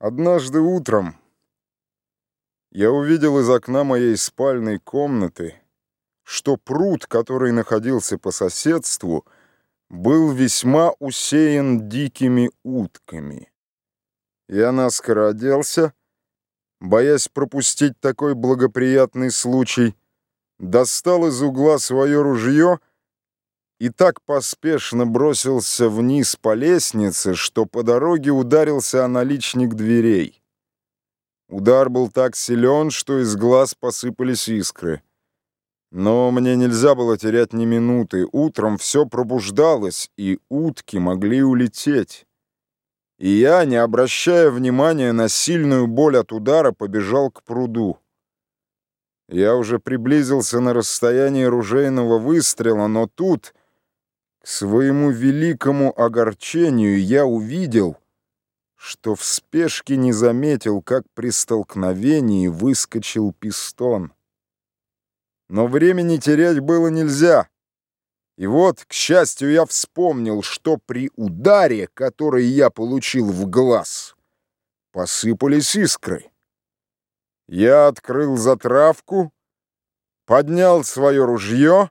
Однажды утром я увидел из окна моей спальной комнаты, что пруд, который находился по соседству, был весьма усеян дикими утками. Я наскоро оделся, боясь пропустить такой благоприятный случай, достал из угла свое ружье и так поспешно бросился вниз по лестнице, что по дороге ударился о наличник дверей. Удар был так силен, что из глаз посыпались искры. Но мне нельзя было терять ни минуты. Утром все пробуждалось, и утки могли улететь. И я, не обращая внимания на сильную боль от удара, побежал к пруду. Я уже приблизился на расстояние ружейного выстрела, но тут... К своему великому огорчению я увидел, что в спешке не заметил, как при столкновении выскочил пистон. Но времени терять было нельзя. И вот, к счастью, я вспомнил, что при ударе, который я получил в глаз, посыпались искры. Я открыл затравку, поднял свое ружье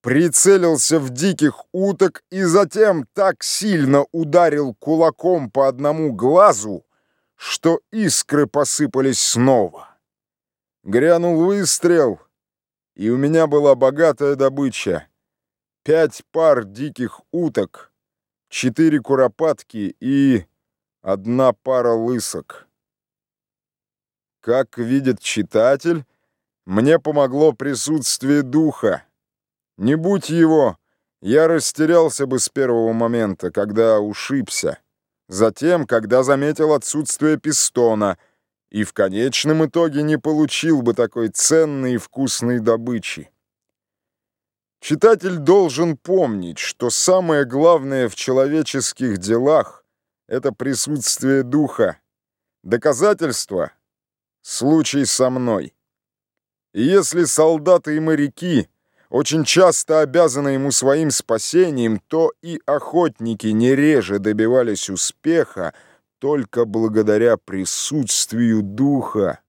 прицелился в диких уток и затем так сильно ударил кулаком по одному глазу, что искры посыпались снова. Грянул выстрел, и у меня была богатая добыча. Пять пар диких уток, четыре куропатки и одна пара лысок. Как видит читатель, мне помогло присутствие духа. Не будь его, я растерялся бы с первого момента, когда ушибся. Затем, когда заметил отсутствие пистона, и в конечном итоге не получил бы такой ценной и вкусной добычи. Читатель должен помнить, что самое главное в человеческих делах — это присутствие духа. Доказательство — случай со мной. И если солдаты и моряки — очень часто обязаны ему своим спасением, то и охотники не реже добивались успеха только благодаря присутствию духа.